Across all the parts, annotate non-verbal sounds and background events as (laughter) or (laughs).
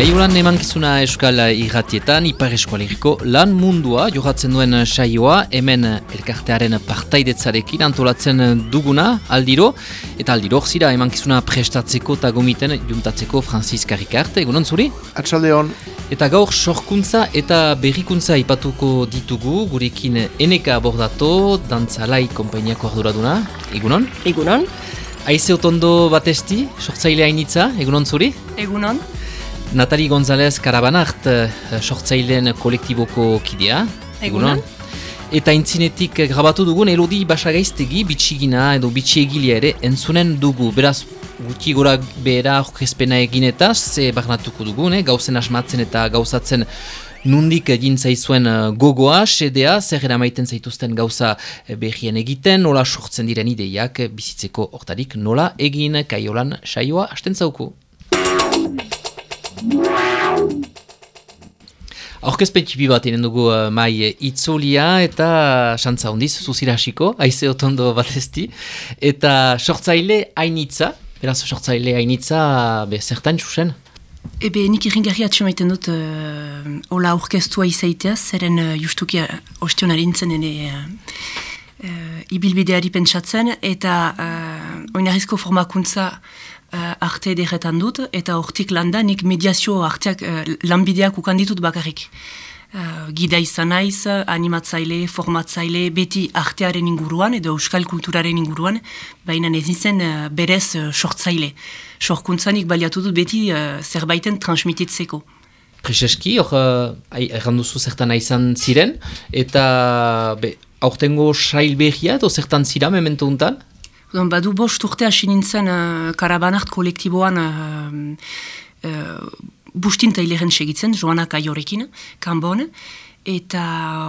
Kaiolan emankizuna Euskal Irratietan, Ipar Eskualeriko lan mundua johatzen duen saioa, hemen elkartearen partaidetzarekin antolatzen duguna, aldiro, eta aldiro zira emankizuna prestatzeko eta gomiten juntatzeko Francis Karikarte, egunon zuri? Atxaldeon. Eta gaur sorkuntza eta berrikuntza ipatuko ditugu, gurekin eneka abordato, dantzalai kompainiako arduraduna, egunon? Egunon. Aize otondo batesti, sortzaile hainitza, egunon zuri? Egunon. Natali González Karabanart, uh, sortzaileen kolektiboko kidea. Egunon. Eta intzinetik grabatu dugun Elodi Basagaiztegi bitxigina edo bitxiegilia ere entzunen dugu. Beraz, gutxi gora behera orkespena egin eta ze barnatuko dugun, eh? gauzen asmatzen eta gauzatzen nundik egin zaizuen gogoa, sedea, zer eramaiten zaituzten gauza behien egiten, nola sortzen diren ideiak bizitzeko hortarik, nola egin kaiolan saioa hasten zauku. Aurkezpen txipi bat inen dugu uh, mai itzulia eta xantza hondiz, zuzira hasiko, haize otondo bat ezti. Eta sortzaile hainitza, beraz sortzaile hainitza, be, zertan txusen? Ebe, nik irringarri atxamaiten dut uh, hola aurkeztua izaiteaz, zeren uh, justuki uh, ostionari nintzen uh, uh, ibilbideari pentsatzen, eta oinarrizko formakuntza uh, arte ederretan dut, eta hortik landanik mediazio arteak uh, lanbideak ukanditut bakarrik. Uh, gida izan naiz, animatzaile, formatzaile, beti artearen inguruan edo euskal kulturaren inguruan, baina ez zen uh, berez uh, sortzaile. Sorkuntzanik baliatu dut beti uh, zerbaiten transmititzeko. Prezeski, hor, uh, erranduzu zertan izan ziren, eta aurtengo sail behia edo zertan zira memento untan? Don, badu bost urte hasi nintzen uh, karabanart kolektiboan uh, uh, bustin taileren segitzen, joanak aiorekin, kanbon, eta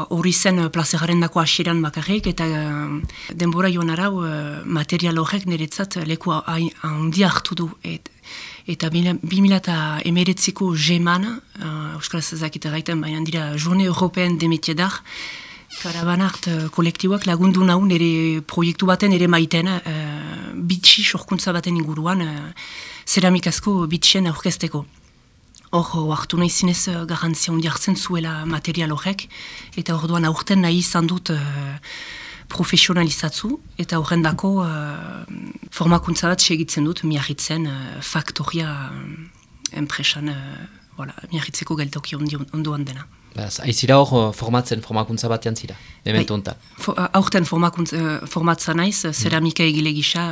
hori zen plazeraren dako hasieran bakarrik, eta uh, denbora joan arau uh, material horrek niretzat leku handia hartu du. Et, eta bi mila eta emeretziko jeman, uh, euskaraz ezakita gaiten, baina dira Journe European demetiedar, Karabanart uh, kolektiboak lagundu nahu nire proiektu baten ere maiten uh, bitxi sorkuntza baten inguruan uh, ceramikazko bitxien aurkezteko. Hor, hartu nahi zinez garantzia hundi zuela material horrek, eta hor duan aurten nahi izan dut uh, profesionalizatzu, eta horren dako uh, formakuntza bat segitzen dut, miarritzen uh, faktoria enpresan, uh, voilà, miarritzeko geltoki onduan dena. Aizira hor formatzen, formakuntza bat jantzira, ementu honetan. For, aurten formatza naiz, mm. ceramika egile gisa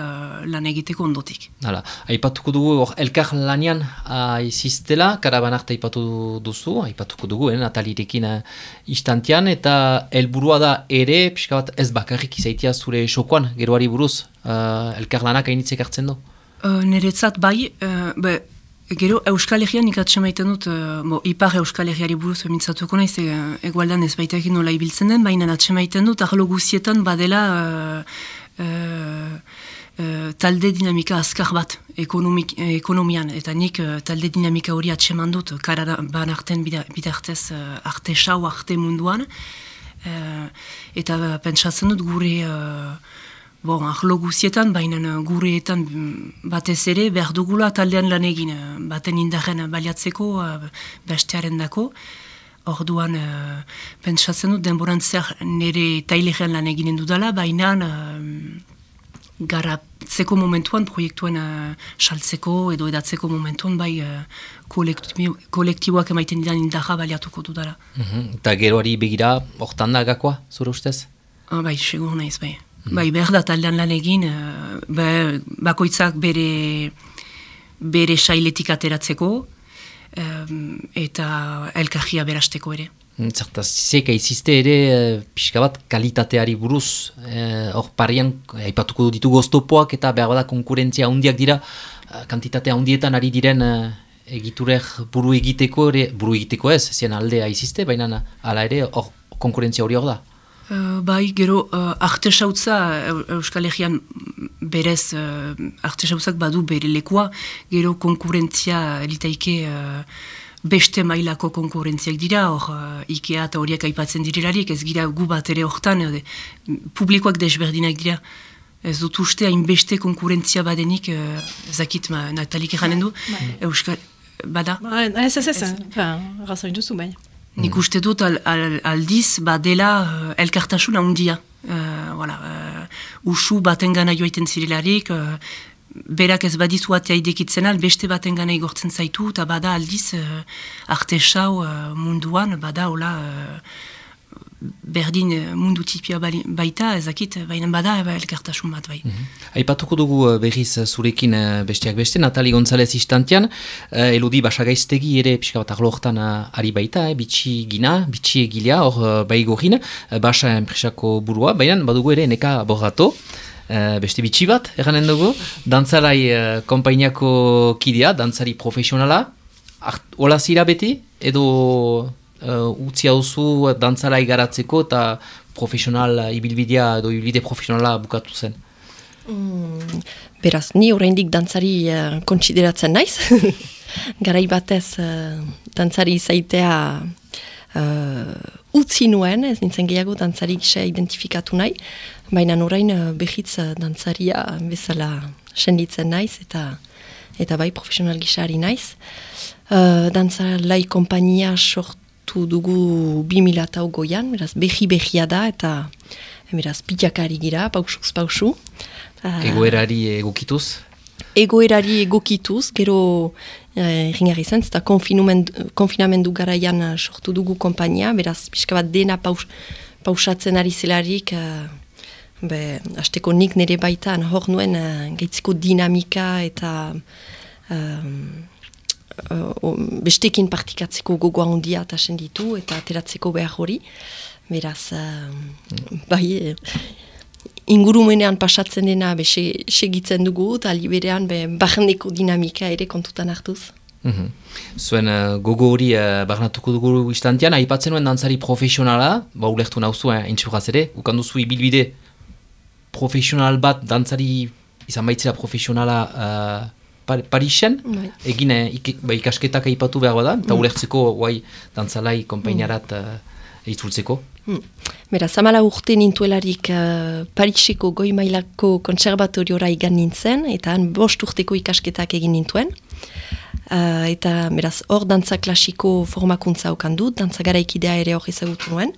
lan egiteko ondotik. Hala, aipatuko dugu hor elkar lanian aiziztela, karabanarte aipatu duzu, aipatuko dugu, eh, natalirekin uh, istantian, eta helburua da ere, pixka bat ez bakarrik izaitia zure sokoan, geroari buruz, uh, elkar lanak hainitzek hartzen du? Uh, Neretzat bai, uh, be, Gero, Euskal Herrian ikatxe maiten dut, uh, ipar Euskal Herriari buruz mintzatuko naiz, e, egualdan ez baitakin nola ibiltzen den, baina atxe maiten dut, arlo guzietan badela uh, uh, talde dinamika azkar bat ekonomik, ekonomian, eta nik talde dinamika hori dut, kara ban arten bidartez uh, arte sau, arte munduan, eta pentsatzen dut gure... Bon, ahlo guzietan, baina gureetan batez ere, behar dugula taldean lan egin, baten indaren baliatzeko, bestearen dako. Orduan, uh, pentsatzen dut, denboran zer nire tailerean lan eginen dudala, baina uh, garatzeko momentuan, proiektuen uh, saltzeko edo edatzeko momentuan, bai uh, kolektiboak emaiten didan indarra baliatuko dudala. Mhm. Eta mm geroari begira, hortan da gakoa, zure ustez? Ah, bai, segur naiz, bai. Bai, behar da taldean lan egin, uh, bakoitzak bere, bere sailetik ateratzeko um, eta elkarria berasteko ere. Mm, zertaz, zizeka izizte ere, uh, pixka bat kalitateari buruz, uh, hor uh, parian, haipatuko ditu goztopoak eta behar bada konkurentzia handiak dira, kantitatea handietan ari diren egiturek buru egiteko, ere, buru egiteko ez, zien aldea izizte, baina hala ere, hor konkurentzia hori hor da. Uh, bai, gero, uh, arte sautza Euskal Herrian berez uh, arte sautzak badu bere lekua, gero konkurentzia elitaike uh, beste mailako konkurentziak dira, hor uh, Ikea eta horiek aipatzen direlarik, ez gira gu bat ere hortan, uh, publikoak desberdinak dira. Ez dut uste hain beste konkurentzia badenik, uh, zakit ma, natalik eranen du, bai. Euskal, bada? Ba, ez, ez, ez, razoin duzu, bai. Nik uste dut al, al, aldiz badela uh, elkartasun handia. Uh, voilà, uh, usu baten gana joaiten zirelarik, uh, berak ez badizu atea idekitzen al, beste baten gana igortzen zaitu, eta bada aldiz uh, artesau uh, munduan, bada hola... Uh, berdin eh, mundu tipia baita, ezakit, baina bada eba elkartasun bat bai. Mm Aipatuko dugu eh, berriz eh, zurekin besteak beste, Natali González istantian, uh, elodi basagaiztegi ere pixka bat arlooktan ari baita, eh, bitxi gina, bitxi egilea, hor baigorin, uh, basa enpresako burua, baina badugu ere neka borrato, beste bitxi bat, eranen dugu, dantzarai uh, kompainiako kidea, dantzari profesionala, hola zira beti, edo uh, utzi hauzu dantzara igaratzeko eta profesional ibilbidea edo ibilbide profesionala bukatu zen? Mm, beraz, ni oraindik dantzari uh, kontsideratzen naiz. (laughs) Garai batez uh, dantzari izaitea uh, utzi nuen, ez nintzen gehiago dantzari gisa identifikatu nahi, baina orain uh, behitz uh, dantzaria bezala senditzen naiz eta eta bai profesional gisari naiz. Uh, dantzalai kompainia sort sortu dugu 2000 goian, beraz, behi behia da, eta beraz, pitakari gira, pausuz pausu. Uh, egoerari egokituz? Egoerari egokituz, gero eh, ringarri zen, eta konfinamendu garaian uh, sortu dugu kompainia, beraz, pixka bat dena paus, pausatzen ari zelarik, uh, be, azteko nik nire baitan, hor nuen, uh, gaitziko dinamika eta... Um, uh, bestekin partikatzeko gogoa handia eta ditu eta ateratzeko behar hori. Beraz, uh, bai, ingurumenean pasatzen dena be, segitzen dugu eta liberean barneko dinamika ere kontutan hartuz. Mm Zuen uh, gogo hori uh, barnatuko dugu istantean, aipatzen nuen dantzari profesionala, ba ulektu nauzu, eh, ere, ukanduzu ibilbide profesional bat dantzari izan baitzera profesionala Parisen, bai. egin eh, ba, ikasketak aipatu behar da, eta mm. ulertzeko guai dantzalai kompainarat mm. uh, Mm. Bera, zamala urte nintuelarik uh, Pariseko goi mailako konservatoriora igan nintzen, eta han bost urteko ikasketak egin nintuen. Uh, eta beraz, hor dantza klasiko formakuntza okandu, dantza garaikidea ere hor ezagutu nuen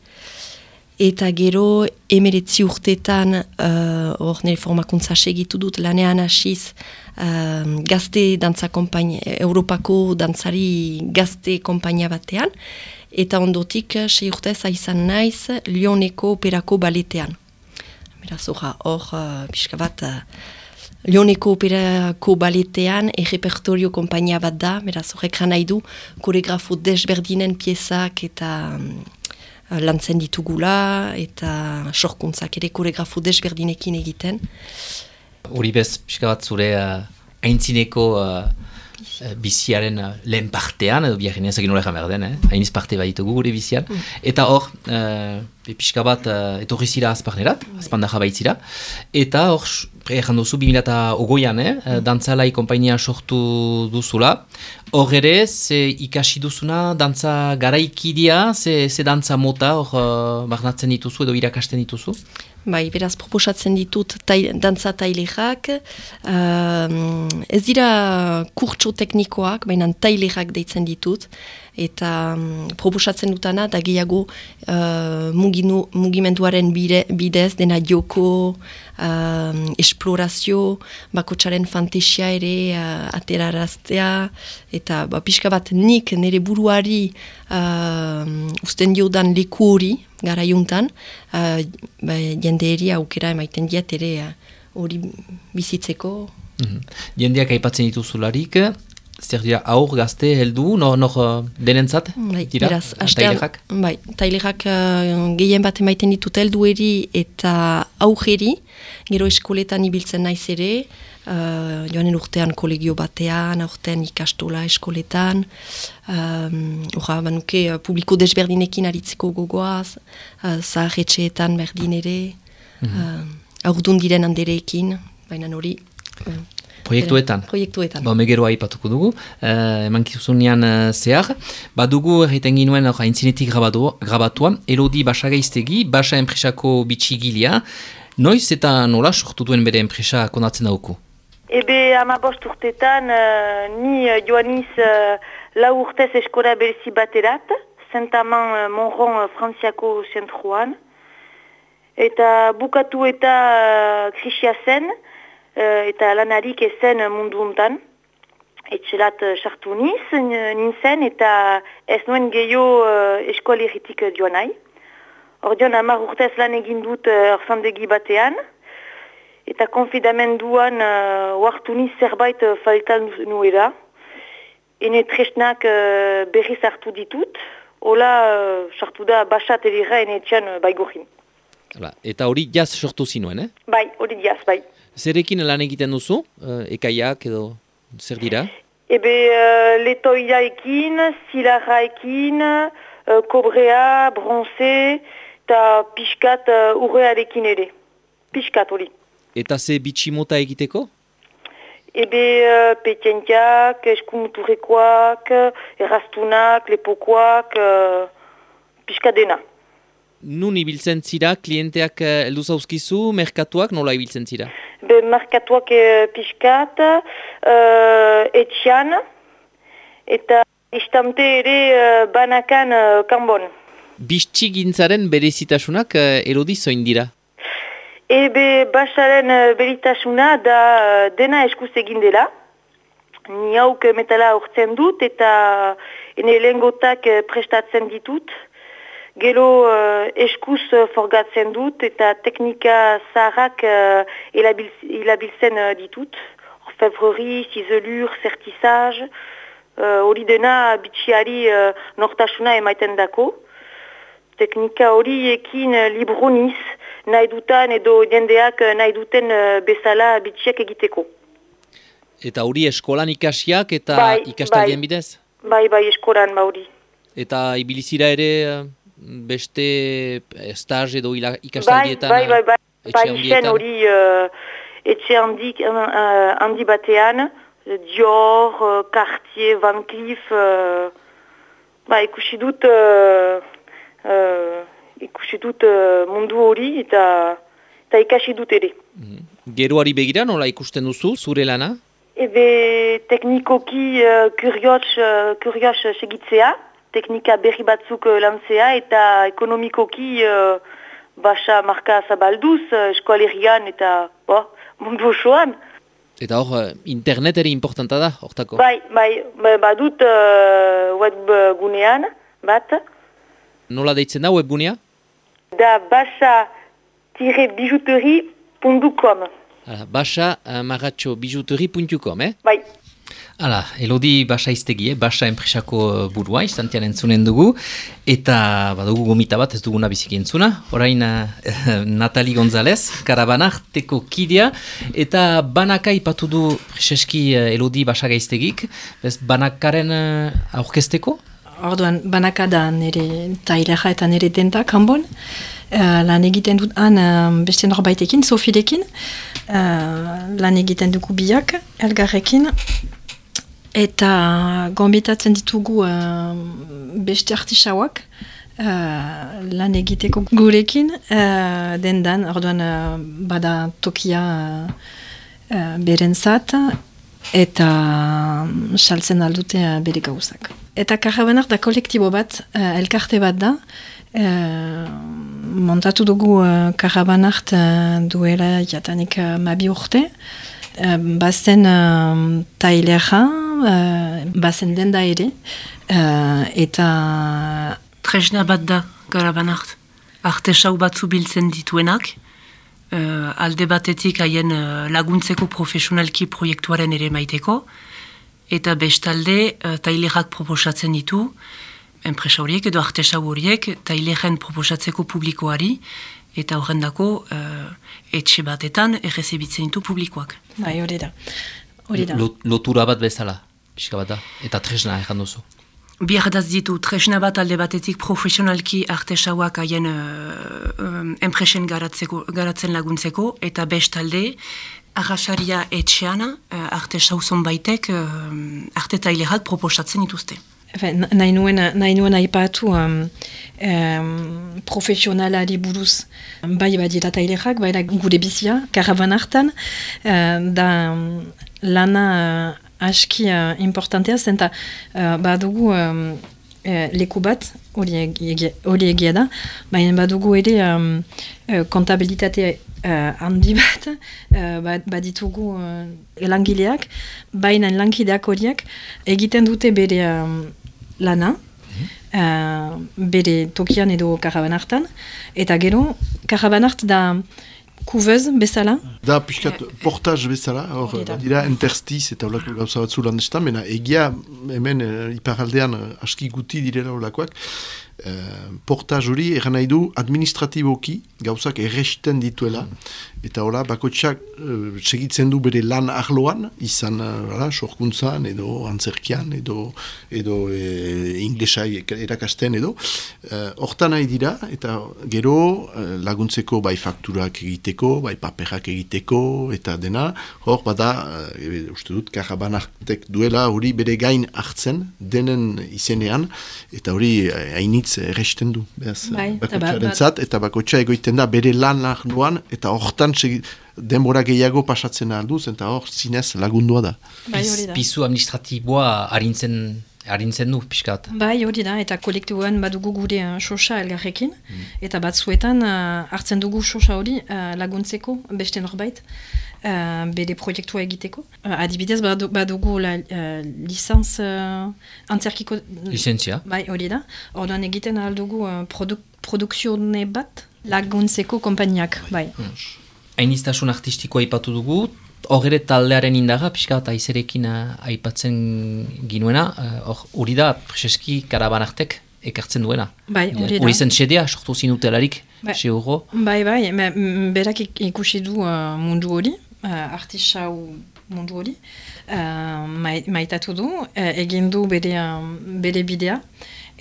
eta gero emeretzi urtetan uh, hor nire formakuntza segitu dut lanean hasiz uh, gazte dantza kompainia, Europako dantzari gazte kompainia batean eta ondotik uh, sei urtez aizan naiz Lioneko operako baletean. Beraz hor, uh, pixka bat uh, Lioneko operako baletean e-repertorio kompainia bat da, beraz horrek nahi du koregrafo desberdinen piezak eta um, Eh, lantzen ditugula eta sorkuntzak ere koregrafo desberdinekin egiten. Hori bez, pixka bat zure uh, aintzineko uh, biziaren uh, lehen partean, edo biak ineazak inola jamer den, eh? hainiz parte baditugu gure bizian. Mm. Eta hor, uh, pixka bat uh, etorri zira azparnerat, mm. azpandaja baitzira. Eta hor, Ejan duzu, 2008an, eh? Mm. dantzalai kompainia sortu duzula. Hor ere, ze ikasi duzuna, dantza garaikidia, ze, ze dantza mota, hor uh, barnatzen dituzu edo irakasten dituzu? Bai, beraz, proposatzen ditut tai, dantza tailerak. Uh, ez dira kurtso teknikoak, baina tailerak deitzen ditut eta um, proposatzen dutana da gehiago uh, muginu, mugimenduaren bide, bidez dena joko, uh, esplorazio, bakotxaren fantesia ere uh, ateraraztea eta ba, pixka bat nik nire buruari uh, usten diodan leku hori gara juntan, uh, ba, jende eri aukera emaiten diat ere uh, hori bizitzeko. Mm -hmm. Jendeak aipatzen dituzularik, zer dira aur gazte heldu, no, no, denentzat? Bai, dira, beraz, tailerak? Bai, tailerak uh, gehien bat emaiten ditut heldu eri eta aurreri, gero eskoletan ibiltzen naiz ere, uh, joanen urtean kolegio batean, urtean ikastola eskoletan, um, banuke, uh, publiko desberdinekin aritzeko gogoaz, uh, zaharretxeetan berdin ere, mm -hmm. uh, aurdun diren handereekin, baina hori... Uh, Proiektuetan. Proiektuetan. Ba, megero aipatuko dugu, uh, eman kizunean uh, zehar. Ba, dugu erreiten ginuen uh, haintzinetik grabatuan, Elodi Basagaiztegi, Basa enpresako bitxigilia. Noiz eta nola sortu duen bere enpresa konatzen dauku? Ebe ama bost urtetan, uh, ni joaniz uh, lau urtez eskola berezi baterat, zentaman uh, Monron uh, Frantziako zentruan. Eta bukatu eta uh, krisia zen, eta lanarik ezen mundu untan. Etxelat sartu uh, niz, nintzen, eta ez nuen gehiago uh, eskola irritik uh, joan nahi. Ordeon amar urtez lan egin dut uh, orzandegi batean, eta konfidamenduan uh, oartu niz zerbait uh, faltan nuera. Ene tresnak uh, berriz hartu ditut, hola uh, sartu da basat erira ene etxan uh, baigorin. Hala, eta hori jaz sortu zinuen, eh? Bai, hori jaz, bai. Zerekin lan egiten duzu, uh, ekaiak edo zer dira? Ebe uh, letoiaekin, zilarraekin, uh, kobrea, bronze, eta pixkat uh, urrearekin ere. Pixkat hori. Eta ze bitxi mota egiteko? Ebe uh, petientiak, eskumuturrekoak, errastunak, lepokoak, uh, pixka dena. Nun ibiltzen zira, klienteak uh, eldu zauzkizu, merkatuak nola ibiltzen zira? Be, merkatuak uh, pixkat, uh, etxian, eta istante ere uh, banakan uh, kanbon. Bistxi gintzaren berezitasunak uh, erodi zoin dira? Ebe basaren uh, beritasuna da uh, dena eskuz egin dela. Ni hauk metala urtzen dut eta ene lengotak uh, prestatzen ditut. Gero uh, eskuz uh, forgatzen dut eta teknika zaharrak uh, ilabiltzen uh, ditut. Orfevreri, cizelur, sertissage, hori uh, dena bitxiari uh, nortasuna emaiten dako. Teknika hori ekin uh, libroniz, nahi dutan edo jendeak eh, nahi duten uh, bezala bitxiak egiteko. Eta hori eskolan ikasiak eta bai, ikastalien bai. bidez? Bai, bai, eskolan ba hori. Eta ibilizira ere eh, beste estaz edo ikastaldietan? Bai, bai, bai, bai, bai, etxe hori uh, etxe handik, uh, handi batean, Dior, Cartier, Van Cleef, uh, ba, ikusi dut... Uh, uh, ikusi dut uh, mundu hori eta eta ikasi dut ere. Mm. Geroari begira nola ikusten duzu, zure lana? Ebe teknikoki uh, kurios, uh, kurios segitzea, teknika berri batzuk uh, lantzea eta ekonomikoki uh, basa marka zabalduz uh, eskualerian eta bo, mundu osoan. Eta hor, internet ere importanta da, hortako? Bai, bai, badut uh, web gunean, bat. Nola deitzen da webgunea? da basa-bijouterie.com basa-maratxo-bijouterie.com, eh? Bai. Hala, Elodi Basa iztegi, eh? Basa enpresako burua, istantian entzunen dugu, eta badugu gomita bat ez duguna biziki entzuna, orain (laughs) uh, Natali González, karabanak teko kidea, eta banaka ipatu du preseski uh, Elodi Basa gaiztegik, bez banakaren aurkezteko? Orduan, banaka da nire taileja eta nire denta kanbon. Uh, lan egiten dut han uh, beste norbaitekin, Sofirekin. Uh, lan egiten dugu biak, elgarrekin. Eta gombitatzen ditugu uh, beste artisauak. Uh, lan egiteko gurekin. Uh, dendan, orduan, uh, bada tokia uh, uh, berentzat eta saltzen aldute bere gauzak. Eta karabanak da kolektibo bat, uh, elkarte bat da, uh, montatu dugu uh, karabanart uh, duela jatanik uh, mabi urte, uh, bazen uh, tailera, uh, bazen denda ere, uh, eta... Tresna bat da karabanart, arte sau batzu biltzen dituenak, uh, alde batetik haien uh, laguntzeko profesionalki proiektuaren ere maiteko, eta bestalde uh, tailerak proposatzen ditu, enpresa horiek edo artesa horiek taileren proposatzeko publikoari, eta horrendako uh, etxe batetan errezebitzen ditu publikoak. Bai, hori da. Hori da. Lotura bat bezala, pixka bat da, eta tresna ekan duzu. Biar daz ditu, tresna bat alde batetik profesionalki artesauak haien uh, enpresen garatzen laguntzeko, eta bestalde, arrasaria etxeana, uh, artesau zonbaitek uh, arte tailerat proposatzen dituzte. Nahi nuen, nahi nuen aipatu um, um, profesionalari buruz. Bai badira tailerak, bai gure bizia, karaban hartan, uh, da um, lana uh, aski uh, importantea zen, eta uh, badugu um, uh, leku bat, hori egia da, baina badugu ere um, uh, kontabilitate uh, handi bat, uh, baditugu uh, langileak, baina lankideak horiek egiten dute bere lana, uh, bere tokian edo karaban hartan, eta gero, karaban hart da kuvez bezala. Da, pixkat, uh, portaz bezala, hor, dira, enterstiz eta holako gauza batzu landestan, bena egia hemen uh, iparaldean uh, aski guti direla holakoak, uh, portaz hori eran nahi du administratiboki gauzak erresten dituela, eta hola, bakotxak uh, segitzen du bere lan arloan, izan uh, sorkuntzan, edo antzerkian, edo, edo e, inglesai erakasten, edo. Uh, hortan nahi dira, eta gero laguntzeko bai fakturak egiteko, bai paperak egiteko, eta dena, hor bada, uh, uste dut, karabanartek duela hori bere gain hartzen, denen izenean, eta hori hainitz uh, erresten du. Beaz, bai, bakotxaren zat, eta bakotxa egoiten da bere lan arloan, eta hortan denbora gehiago pasatzen alduz, eta hor zinez lagundua da. Bai, Pizu administratiboa harintzen harintzen du, pixkat. Bai, hori da, eta kolektiboan badugu gure uh, sosa elgarrekin, mm. eta batzuetan uh, hartzen dugu sosa hori uh, laguntzeko beste norbait, uh, bere proiektua egiteko. Uh, adibidez, badugu la, uh, licenz uh, antzerkiko... Licentzia. Bai, hori da. Orduan egiten aldugu uh, produk, produkzione bat laguntzeko kompainiak, bai. Mm hainiztasun artistikoa aipatu dugu, hor taldearen indaga, pixka eta aizerekin uh, aipatzen ginuena, uh, hori da, preseski karaban artek ekartzen duena. Bai, hori da. Hori zen txedea, sortu zinutelarik, bai. Bai, bai, berak ikusi du uh, mundu hori, uh, artisau mundu hori, uh, maitatu du, uh, egin du bere, bere bidea,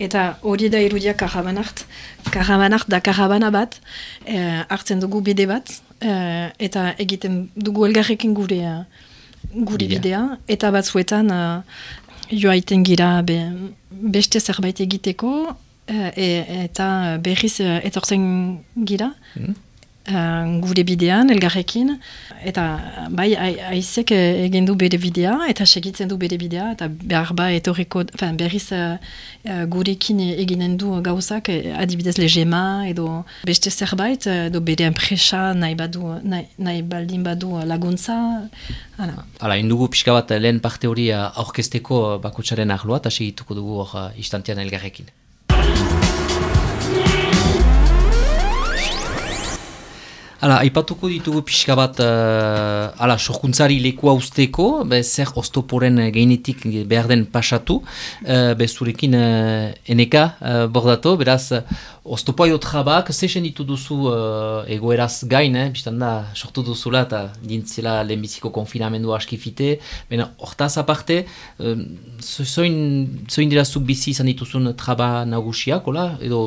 eta hori da irudia karabanart. Karabanart da karabana bat, uh, hartzen dugu bide bat, uh, eta egiten dugu elgarrekin gure, uh, gure bidea, eta batzuetan uh, joaiten gira be, beste zerbait egiteko, e, eta berriz etortzen gira. Mm uh, gure bidean, elgarrekin, eta bai, aizek egin du bere bidea, eta segitzen du bere bidea, eta behar ba etorriko, berriz uh, gurekin eginen du gauzak, adibidez lejema, edo beste zerbait, edo bere enpresa nahi, badu, nahi, nahi baldin badu laguntza. Hala, Hala indugu pixka bat lehen parte hori aurkesteko bakutsaren ahloa, eta segituko dugu hor istantean elgarrekin. Hala, aipatuko ditugu pixka bat, uh, ala, sorkuntzari lekua usteko, be, zer ostoporen gainetik behar den pasatu, uh, be, zurekin uh, eneka uh, bordatu, beraz, ostopoa jotrabak, zesen ditu duzu uh, egoeraz gain, eh, biztan da, sortu duzula, eta dintzela lehenbiziko konfinamendu askifite, bena, hortaz aparte, uh, zoin, zoin dira zuk bizi izan dituzun traba nagusiak, ola, edo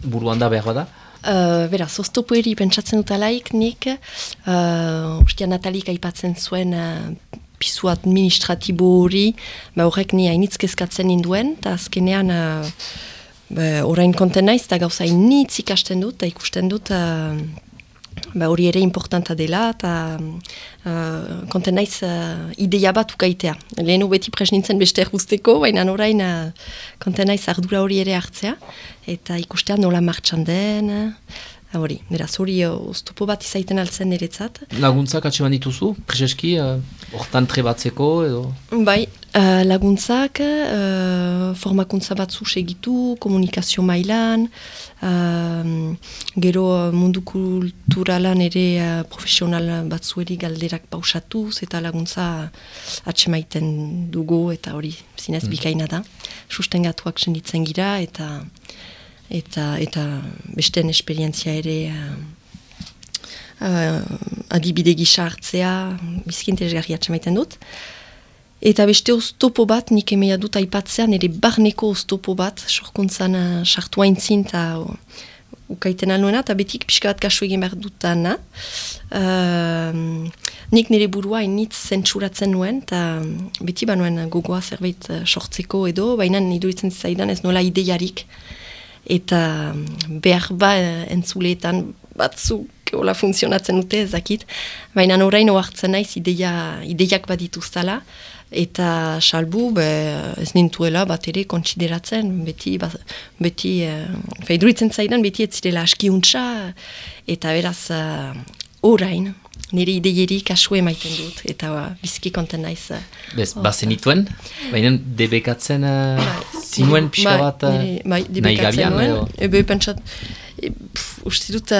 buruan da behar da? Uh, Bera, zoztopoeri pentsatzen dut alaik nik, uh, Natalik aipatzen zuen uh, pisu administratibo hori, ba horrek ni hainitz kezkatzen induen, eta azkenean uh, orain konten naiz, eta gauza hainitz ikasten dut, eta ikusten dut uh, ba hori ere importanta dela, eta uh, konten naiz uh, ideia bat ukaitea. Lehen beti presnintzen beste erguzteko, baina orain uh, konten naiz ardura hori ere hartzea eta ikustean nola martxan den, hori, beraz hori oztopo bat izaiten altzen niretzat. Laguntzak atseman dituzu, prezeski, hortan uh, trebatzeko edo? Bai, uh, laguntzak, uh, formakuntza batzu segitu, komunikazio mailan, uh, gero mundu kulturalan ere uh, profesional batzueri galderak pausatuz, eta laguntza atsemaiten dugu, eta hori zinez mm. bikaina da. Sustengatuak senditzen gira, eta eta eta besteen esperientzia ere uh, uh, adibide gisa hartzea bizkin interesgarri dut. Eta beste oztopo bat, nik emea dut aipatzean, ere barneko oztopo bat, sorkuntzan sartu haintzin, eta ukaiten alnuena, eta betik pixka bat kasu egin behar dutana. Uh, nik nire burua initz zentsuratzen nuen, eta beti banuen gogoa zerbait sortzeko edo, baina iduritzen zaidan ez nola ideiarik. Eta behar ba entzuleetan batzuk hola funtzionatzen dute ezakit, baina orain oartzen naiz ideia, ideiak badituztala, eta salbu be, ez nintuela bat ere kontsideratzen, beti, ba, beti uh, feiduritzen zaidan, beti ez zirela askiuntza, eta beraz uh, orain, nire ideieri kasue maiten dut, eta uh, bizki konten naiz. Uh, Bez, oh, bazen ituen, baina debekatzen uh, zinuen pixka bai, bat uh, nahi gabian? Ebe, pentsat, e, uste dut...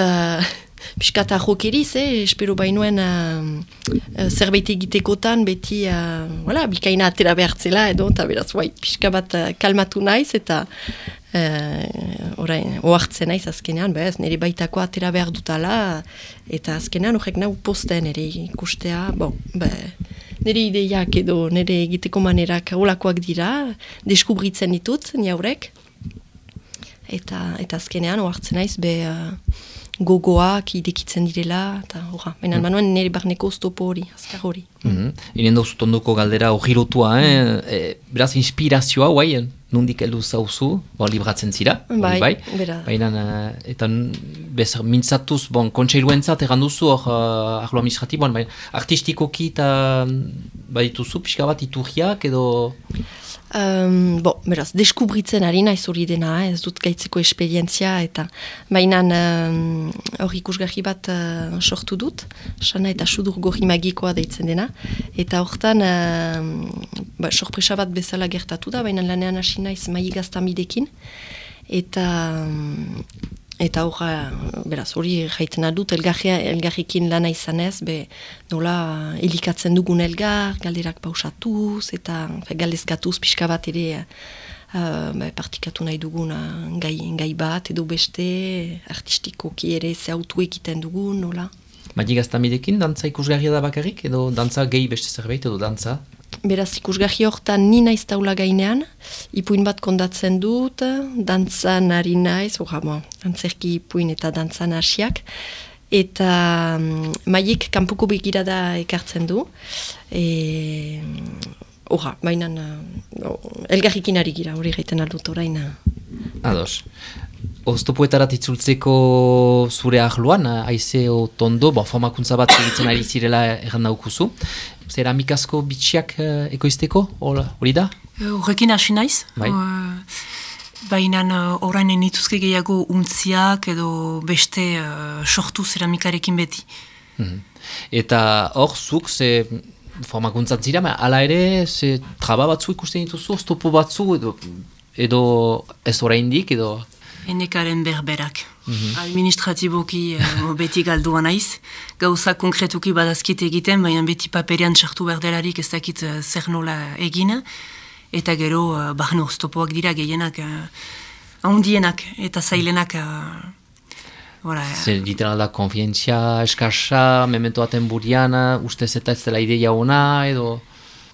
Piskata jokeriz, eh? espero bainuen uh, zerbait egitekotan beti uh, voilà, bikaina atera behartzela edo, eta beraz, bai, piska bat uh, kalmatu naiz eta uh, orain, oartzen naiz azkenean, bez, nire baitako atera behar dutala eta azkenean horrek nahu posten nire ikustea, bon, be, nire ideiak edo nire egiteko manerak olakoak dira, deskubritzen ditut, ni haurek, eta, eta azkenean oartzen naiz, be... Uh, gogoak idekitzen direla, eta horra, baina mm. manuen nire barneko oztopo hori, azkar hori. Mm -hmm. Inen dauz galdera hori rotua, eh? Mm. E, beraz inspirazioa, guai, nondik heldu zauzu, bo, libratzen zira, bai, bai. baina, uh, eta bezer, mintzatuz, bon, kontseilu zat, egan duzu, hor, uh, arlo administratiboan, baina, artistikoki eta, badituzu, pixka bat, iturriak, edo... Um, bo, beraz, deskubritzen ari naiz hori dena, ez dut gaitzeko esperientzia, eta baina hor um, ikusgarri bat uh, sortu dut, sana eta sudur gorri magikoa deitzen dena, eta hortan uh, ba, sorpresa bat bezala gertatu da, baina lanean hasi naiz mai gaztamidekin, eta Eta hor, beraz, hori jaiten adut, elgarrikin lana izan ez, be, nola, elikatzen dugun elgar, galderak pausatuz, eta galdezkatuz pixka bat ere, uh, be, partikatu nahi dugun gai, gai bat, edo beste, artistikoki ere zehautu egiten dugun, nola. Magi gaztamidekin, dantza ikusgarria da bakarrik, edo dantza gehi beste zerbait, edo dantza? Beraz ikusgahi horretan ni naiz taula gainean, ipuin bat kondatzen dut, dantzan ari naiz, orra, mo, dantzerki ipuin eta dantzan hasiak, eta um, maiek kanpuko begirada ekartzen du, e, orra, bainan, uh, elgarrikin ari gira, hori gaiten aldut orain. Ados. Oztopoetarat itzultzeko zure ahloan, haize tondo, bo, formakuntza bat egitzen ari zirela erran daukuzu ceramikazko bitxiak uh, ekoizteko, hori da? Eh, horrekin hasi naiz. Bai. Uh, Baina orain nituzke gehiago untziak edo beste uh, sortu ceramikarekin beti. Mhm. Eta hor, zuk, ze formakuntzat zira, ala ere, ze traba batzu ikusten dituzu, oztopo batzu, edo, edo ez oraindik edo... Enekaren berberak. -hmm. administratiboki uh, beti galdua naiz. Gauza konkretuki badazkit egiten, baina beti paperian txartu berdelarik ez dakit uh, zer nola egin. Eta gero, uh, bahno oztopoak dira gehienak, ahondienak eta zailenak. Uh, Zer ditela da konfientzia eskasa, memento baten burian, ustez eta ez dela ideia ona, edo...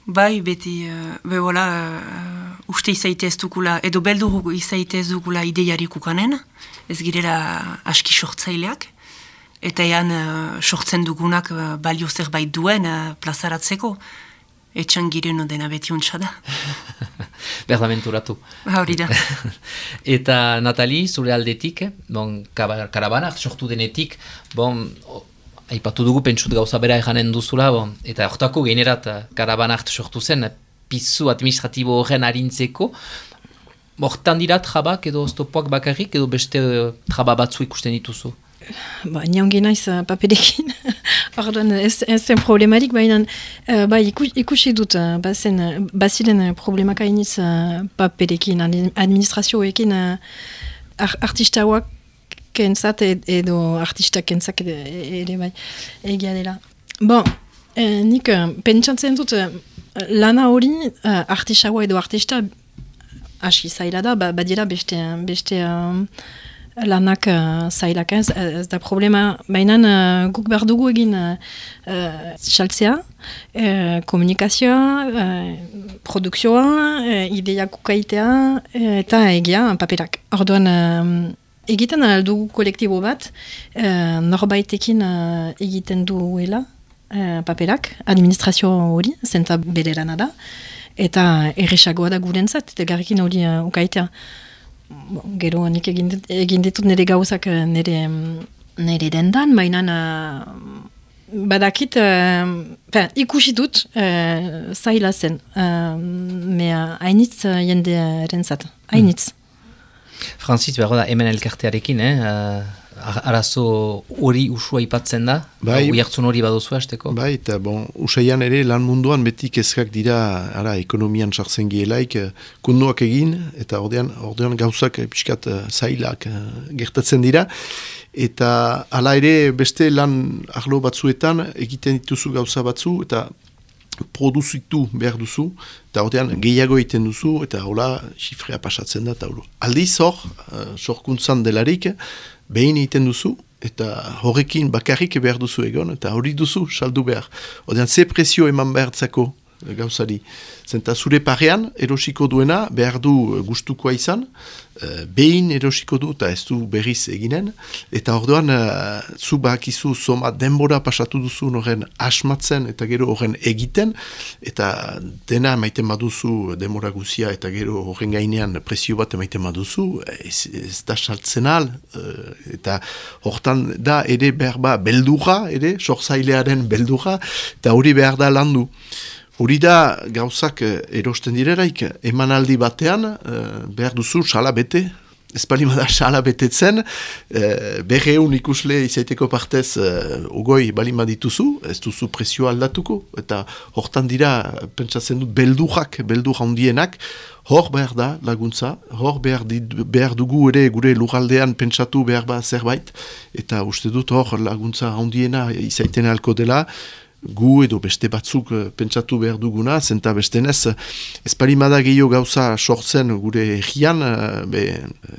Bai, beti, uh, be, voilà, uh, uste izaite ez dukula, edo beldur izaite ez dukula ideiarik ukanen, ez girela aski sortzaileak, eta ean uh, sortzen dugunak uh, balio zerbait duen uh, plazaratzeko, etxan giren dena beti untsa da. (laughs) Berdamenturatu. Hori da. (laughs) eta Natali, zure aldetik, bon, karabanak sortu denetik, bon, aipatu dugu pentsut gauza bera eganen duzula, bon, eta hortako generat karabanak sortu zen, pizu administratibo horren harintzeko, Hortan dira trabak edo oztopoak bakarrik edo beste uh, traba batzu ikusten dituzu? Ba, niongi naiz uh, paperekin. (laughs) Orduan, ez, ez zen problemarik, baina uh, ba, ikusi dut, uh, bazen, uh, bazilen uh, problemaka iniz uh, paperekin, administrazioekin uh, ar artistauak kentzat edo artistak kentzak ere bai, egia dela. Bon, eh, nik uh, pentsatzen dut, uh, lana hori uh, artistaua edo artista hasi zaila da, ba, badira beste, beste um, lanak uh, zailak ez, ez da problema. Baina uh, guk behar dugu egin uh, uh, uh, komunikazioa, uh, produkzioa, uh, ideiak ukaitea, uh, eta egia paperak. Orduan, um, egiten aldugu kolektibo bat, uh, norbaitekin uh, egiten duela uh, paperak, administrazio hori, zenta bere da, eta erresagoa da gurentzat, eta garrikin hori uh, ukaitea. gero nik egin ditut nire gauzak nire, nire dendan, baina badakit, uh, ikusi dut uh, zaila zen, uh, mea hainitz uh, jende rentzat, hainitz. Mm. Francis, behar da, hemen elkartearekin, eh? Arazo hori usua ipatzen da, bai, uiartzun hori baduzu hasteko. Bai, eta bon, usaian ere lan munduan beti kezkak dira ara, ekonomian sartzen gielaik, kunduak egin, eta ordean, ordean gauzak piskat zailak gertatzen dira, eta hala ere beste lan arlo batzuetan egiten dituzu gauza batzu eta produzitu behar duzu eta horrean gehiago egiten duzu eta hola xifrea pasatzen da eta aldiz hor, sorkuntzan delarik behin egiten duzu eta horrekin bakarrik behar duzu egon eta hori duzu saldu behar. Horrean ze presio eman behar zako gauzari. Zenta zure parean erosiko duena behar du gustukoa izan, uh, behin erosiko du eta ez du berriz eginen, eta orduan uh, zu bakizu soma denbora pasatu duzu horren asmatzen eta gero horren egiten, eta dena maiten baduzu denbora guzia eta gero horren gainean presio bat maiten baduzu, ez, ez da saltzen al, uh, eta hortan da ere behar ba beldura, ere, sorzailearen beldura, eta hori behar da landu. Hori da gauzak eh, erosten direraik, emanaldi batean eh, behar duzu sala bete, ez balimada sala betetzen, eh, berreun ikusle izaiteko partez ogoi balima dituzu, ez duzu presio aldatuko, eta hortan dira, pentsatzen dut, beldurak, beldur handienak, hor behar da laguntza, hor behar, behar dugu ere gure lugaldean pentsatu behar ba zerbait, eta uste dut hor laguntza handiena izaiten alko dela, gu edo beste batzuk uh, pentsatu behar duguna, zenta bestenez, ez parimada gehiago gauza sortzen gure egian, uh, be,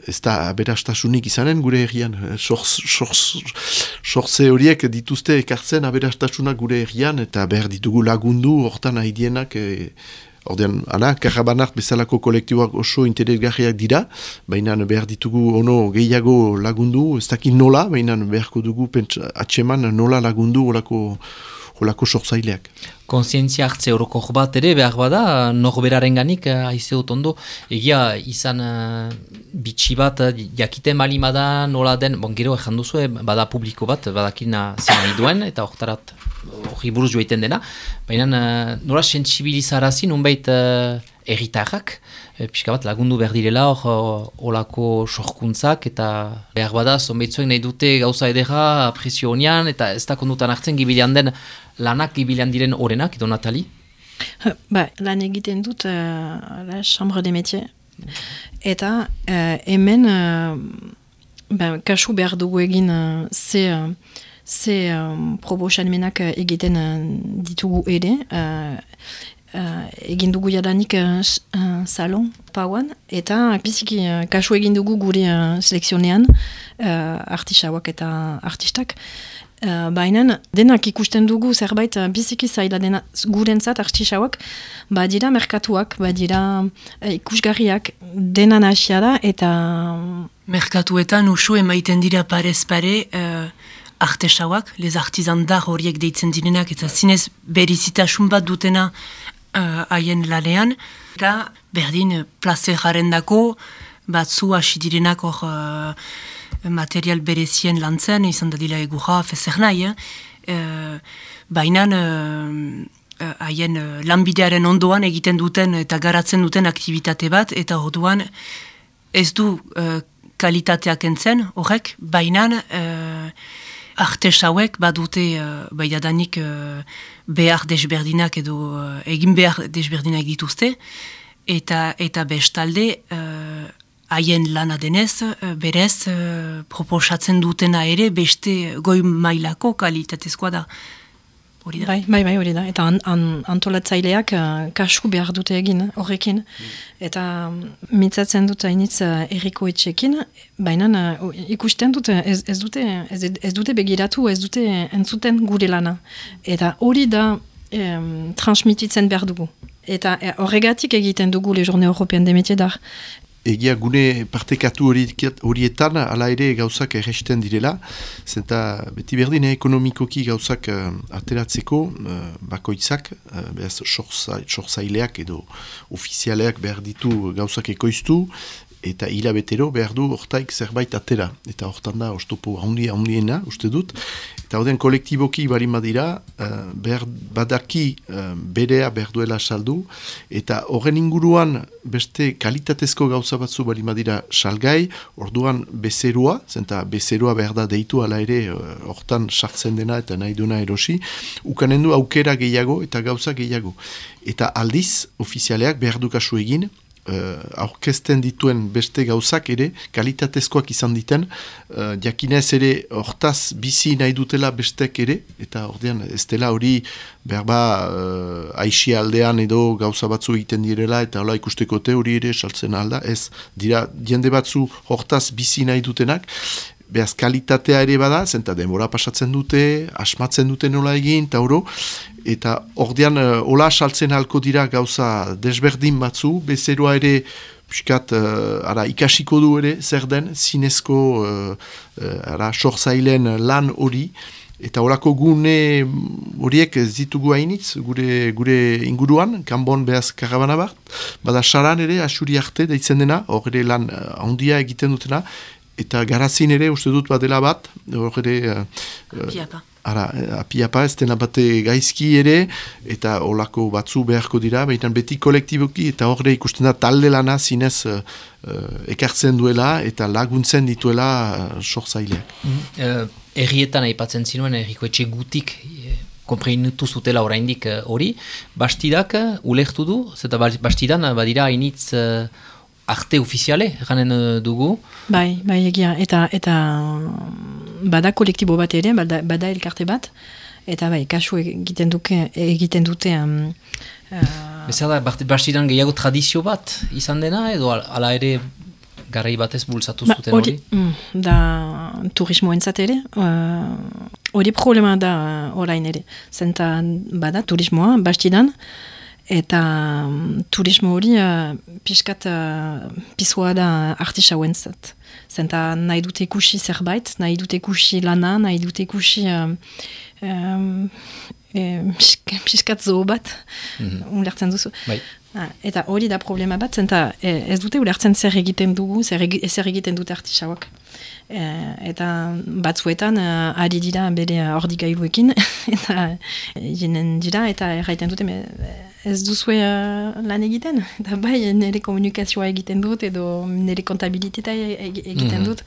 ez da aberastasunik izanen gure egian, sortze horiek dituzte ekartzen aberastasunak gure egian, eta behar ditugu lagundu, hortan haidienak, e, Ordean, ana, karabanart bezalako kolektiboak oso interesgarriak dira, baina behar ditugu ono gehiago lagundu, ez dakit nola, baina beharko dugu pentsa, atseman nola lagundu olako holako sortzaileak. Konsientzia hartze horoko bat ere behar bada, norberaren ganik, eh, haize ondo, egia izan uh, bitxi bat uh, jakiten balimada nola den, bon gero ezan duzu, bada publiko bat, badakina zena duen, eta horretarat hori buruz joiten dena, baina uh, nola sensibilizarazin unbait uh, erritarrak, e, pixka bat lagundu behar direla hor olako sorkuntzak eta behar bada zonbeitzuen nahi dute gauza edera presio honian eta ez da kondutan hartzen gibilean den lanak gibilean diren orenak edo Natali? Ba, lan egiten dut uh, la chambre de métier eta uh, hemen uh, ba, kasu behar dugu egin uh, ze uh, ze um, probosan egiten ditugu ere uh, egin dugu jadanik uh, salon pauan, eta biziki uh, kasu egin dugu gure uh, selekzionean uh, artisauak eta artistak. Uh, Baina denak ikusten dugu zerbait uh, biziki zaila dena gurentzat artisauak, badira merkatuak, badira uh, ikusgarriak dena nasia da, eta... Merkatuetan usu emaiten dira parez pare, uh, artesauak, les artizandar horiek deitzen direnak, eta zinez berizitasun bat dutena Uh, haien uh, lanean. Eta berdin uh, plaze jaren dako, batzu hasi direnak hor uh, material berezien lantzen, izan da dila egurra, fezer nahi. Eh? Uh, Baina haien uh, uh, lanbidearen ondoan egiten duten eta garatzen duten aktivitate bat, eta orduan ez du uh, kalitateak entzen, horrek, baina artesauek badute uh, bai dadanik uh, behar desberdinak edo uh, egin behar desberdinak dituzte. Eta eta bestalde haien uh, lana denez uh, berez proposatzen dutena ere beste goi mailako kalitatezkoa da hori da. Bai, bai, bai, hori da. Eta an, an, antolatzaileak uh, kasku behar dute egin horrekin. Eta um, mitzatzen dut hainitz uh, erriko etxekin, baina uh, ikusten dut ez, ez, dute, ez, ez dute begiratu, ez dute entzuten gure lana. Eta hori da um, transmititzen behar dugu. Eta horregatik egiten dugu le Journée Européenne des Métiers d'Art. Egia gune partekatu horietan ala ere gauzak erresten direla, zenta beti berdin ekonomikoki gauzak uh, ateratzeko uh, bakoitzak, uh, sorzaileak edo ofizialeak behar ditu gauzak ekoiztu, eta hilabetero behar du hortaik zerbait atera. Eta hortan da, ostopo handia handiena, uste dut. Eta horren kolektiboki bari madira, uh, behar badaki uh, berea behar duela saldu, eta horren inguruan beste kalitatezko gauza batzu bari madira salgai, orduan bezerua, zenta bezerua behar da deitu ala ere uh, hortan sartzen dena eta nahi duna erosi, ukanen du aukera gehiago eta gauza gehiago. Eta aldiz, ofizialeak behar du kasu egin, uh, aurkezten dituen beste gauzak ere, kalitatezkoak izan diten, uh, jakinez ere hortaz bizi nahi dutela bestek ere, eta ordean ez dela hori berba uh, aixi aldean edo gauza batzu egiten direla, eta hola ikustekote hori ere saltzen alda, ez dira jende batzu hortaz bizi nahi dutenak, Beaz, kalitatea ere bada, zenta demora pasatzen dute, asmatzen dute nola egin, eta oro, eta ordean, uh, hola saltzen halko dira gauza desberdin batzu, bezeroa ere, piskat, uh, ara, ikasiko du ere, zer den, zinezko, uh, ara, sorzailen lan hori, eta horako gune horiek ez ditugu hainitz, gure, gure inguruan, kanbon behaz karabana bat, bada saran ere, asuri arte, deitzen dena, hor ere lan handia egiten dutena, eta garazin ere uste dut badela bat, hor ere... Uh, apiapa. Ara, apiapa ez dena bate gaizki ere, eta olako batzu beharko dira, baina beti kolektiboki, eta horre ikusten da talde lana zinez uh, ekartzen duela, eta laguntzen dituela uh, sorzaileak. Mm -hmm. errietan aipatzen zinuen, erriko etxe gutik, kompreinitu zutela oraindik hori, bastidak ulektu du, zeta bastidan badira hainitz arte ofiziale, ganen uh, dugu? Bai, bai egia, eta, eta bada kolektibo bat ere, bada, bada elkarte bat, eta bai, kasu egiten, duke, egiten dute... Um, uh, Bezer da, bastidan gehiago tradizio bat izan dena, edo ala ere garai batez bultzatu ba, zuten hori? Mm, da turismo entzat ere, uh, hori problema da orain ere, zenta bada turismoa, bastidan, Eta um, turismo hori uh, piskat uh, pizua da artisa huentzat. Zenta nahi dute ikusi zerbait, nahi dute ikusi lana, nahi dute ikusi um, um, e, piskat zoo bat, mm -hmm. ulertzen duzu. Bai. Ah, eta hori da problema bat, zenta e, ez dute ulertzen zer egiten dugu, zer, egiten dute artisauak. E, eta batzuetan uh, ari dira bere ordigailuekin, (laughs) eta jenen dira, eta erraiten dute, me, ez duzue uh, lan egiten. (laughs) Eta bai, nire komunikazioa egiten dut, edo nire kontabilitatea egiten mhm. dut.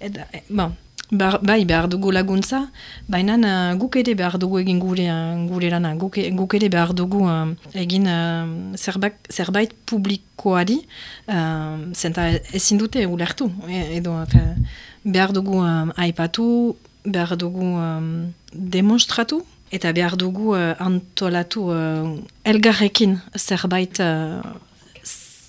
Eta, e, bon, bar, bai, behar dugu laguntza, baina uh, guk ere behar dugu egin gure, uh, gure lana. Guk, e, guk ere behar dugu uh, egin uh, zerbait, zerbait publikoari, uh, zenta ezin dute ulertu. E, edo, behar dugu um, aipatu, behar dugu um, demonstratu, Eta behar dugu uh, antolatu uh, elgarrekin zerbait uh,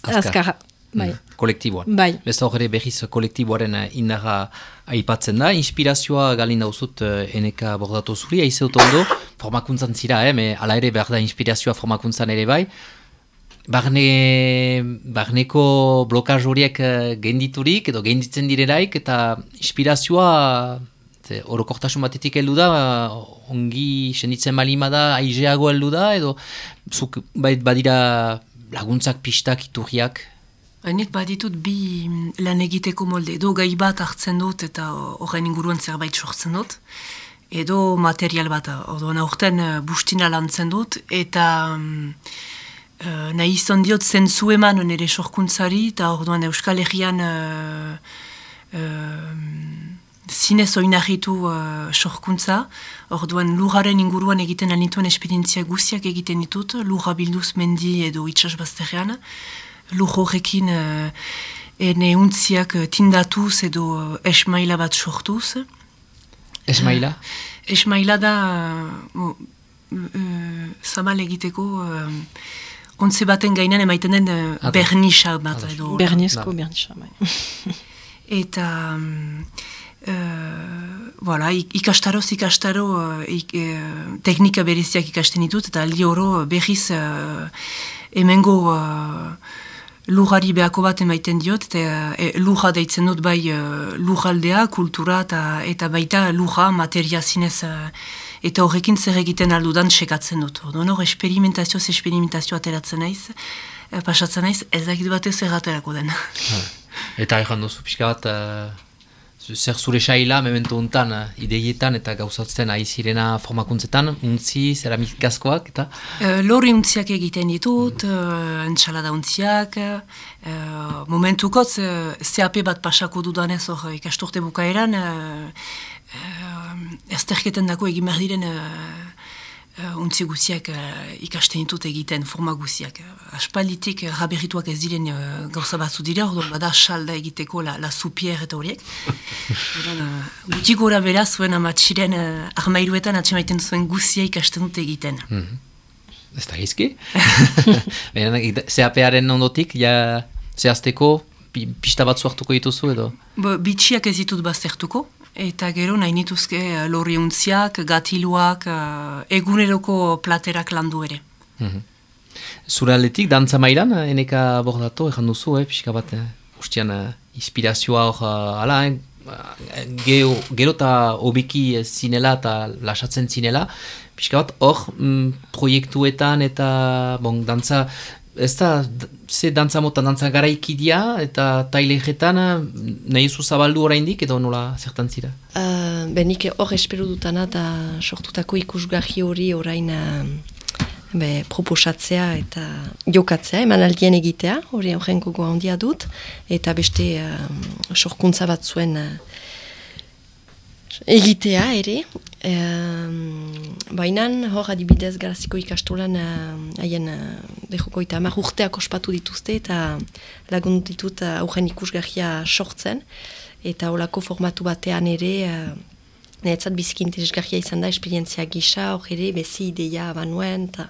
azkara. Bai. Mm, kolektiboa. Bai. Bez horre behiz kolektiboaren indarra aipatzen da. Inspirazioa galin dauzut eneka bordatu zuri, aizeut ondo, formakuntzan zira, eh, ala ere behar da inspirazioa formakuntzan ere bai. Barne, barneko blokaz horiek genditurik edo genditzen direraik eta inspirazioa orokortasun batetik heldu da, ongi senditzen malima da, aizeago heldu da, edo zuk badira laguntzak pistak iturriak? Hainet baditut bi lan egiteko molde, edo gai bat hartzen dut eta horren inguruan zerbait sortzen dut, edo material bat, orduan aurten uh, bustina lantzen dut, eta uh, nahi izan diot zentzu eman nire sorkuntzari, eta orduan Euskal Herrian uh, zinez oinahitu uh, sorkuntza, orduan lurraren inguruan egiten anituen esperientzia guziak egiten ditut, lurra bilduz mendi edo itxasbazterrean, lur horrekin uh, ene untziak uh, tindatuz edo uh, esmaila bat sortuz. Esmaila? Uh, esmaila da uh, uh, zamal egiteko uh, ontze baten gainan emaiten den uh, bernisa bat. Berniesko, bernisa, bai. (laughs) Eta... Um, Uh, voilà, ikastaroz ikastaro uh, ik, uh, teknika bereziak ikasten ditut eta aldi oro berriz uh, emengo uh, lujari behako bat emaiten diot, eta e, luja deitzen dut bai e, lujaldea, kultura eta, eta baita luja, materia zinez, e, eta horrekin zer egiten aldudan sekatzen dut. Odon hor, esperimentazioz, esperimentazio ateratzen naiz, e, pasatzen naiz, ez dakit batez erraterako den. eta egin duzu pixka bat, zer zure saila, memento untan, ideietan eta gauzatzen aizirena formakuntzetan, untzi, zeramikazkoak, eta? Uh, lori untziak egiten ditut, mm. uh, entxalada untziak, uh, momentukotz, uh, CAP bat pasako dudanez hor ikasturte bukaeran, uh, uh, ezterketen dako egin behar diren uh, untzi guziak uh, ikasten ditut egiten, forma guziak. Aspalditik uh, raberrituak ez diren uh, gauza batzu dira, ordo bada salda egiteko la, la supier eta horiek. (laughs) Gutik gora bera zuen amatxiren uh, armairuetan atxemaiten zuen guzia ikasten dut egiten. Mm -hmm. Ez (laughs) da gizki? CAP-aren ondotik, ja, zehazteko, pista batzu hartuko dituzu edo? Bitxiak ez ditut baztertuko, eta gero nahi nituzke uh, lorri untziak, gatiluak, uh, eguneroko platerak landu ere. -hmm. Zura aletik, dantza mailan, eh, eneka bordatu, ezan duzu, eh, pixka bat, eh, ustian, uh, inspirazioa hor, uh, ala, eh, gero eta obiki zinela eta lasatzen zinela, pixka bat, hor, mm, proiektuetan eta, bon, dantza, ez da, ze dantza mota dantza garaikidia eta tailejetan nahi zu zabaldu oraindik edo nola zertan zira? Uh, benik hor espero dutana da sortutako ikusgarri hori orain uh, be, proposatzea eta jokatzea, eman aldien egitea, hori horren gogo handia dut, eta beste uh, sorkuntza bat zuen uh, egitea ere, Baina, hor adibidez garaziko ikastolan haien dejoko eta amak urteak ospatu dituzte eta lagun ditut uh, aurren ikusgarria sortzen. Eta holako formatu batean ere Neretzat biziki interesgarria izan da, esperientzia gisa, hor ere, bezi ideia abanuen, eta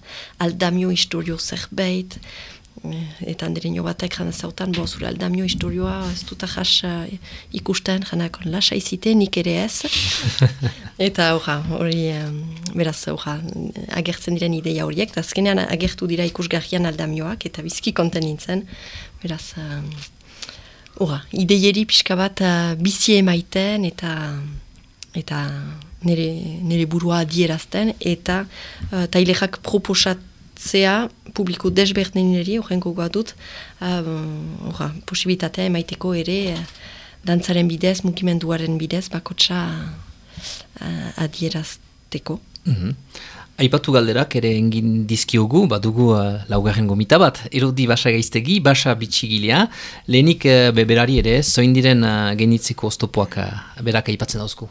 aldamio historio zerbait, Eh, eta handiren jo batek jana zautan, bo, zure aldamio historioa, ez dut ahas uh, ikusten, jana kon lasa izite, nik ere ez. (laughs) eta hoja, hori, um, beraz, hoja, agertzen diren ideia horiek, eta azkenean agertu dira ikusgarrian aldamioak, eta bizki konten nintzen, beraz, um, ideieri pixka bat uh, bizi emaiten, eta eta nire, nire burua adierazten, eta uh, tailexak proposat zea publiko desberdineri horrenko dut uh, posibitatea emaiteko ere uh, dantzaren bidez, mukimenduaren bidez bakotsa uh, adierazteko. Mm Aipatu galderak ere engin dizkiogu, badugu uh, laugarren gomita bat, erodi basa gaiztegi, basa bitxigilea, lehenik uh, beberari ere, zoin diren uh, genitzeko oztopoak uh, berak aipatzen dauzku.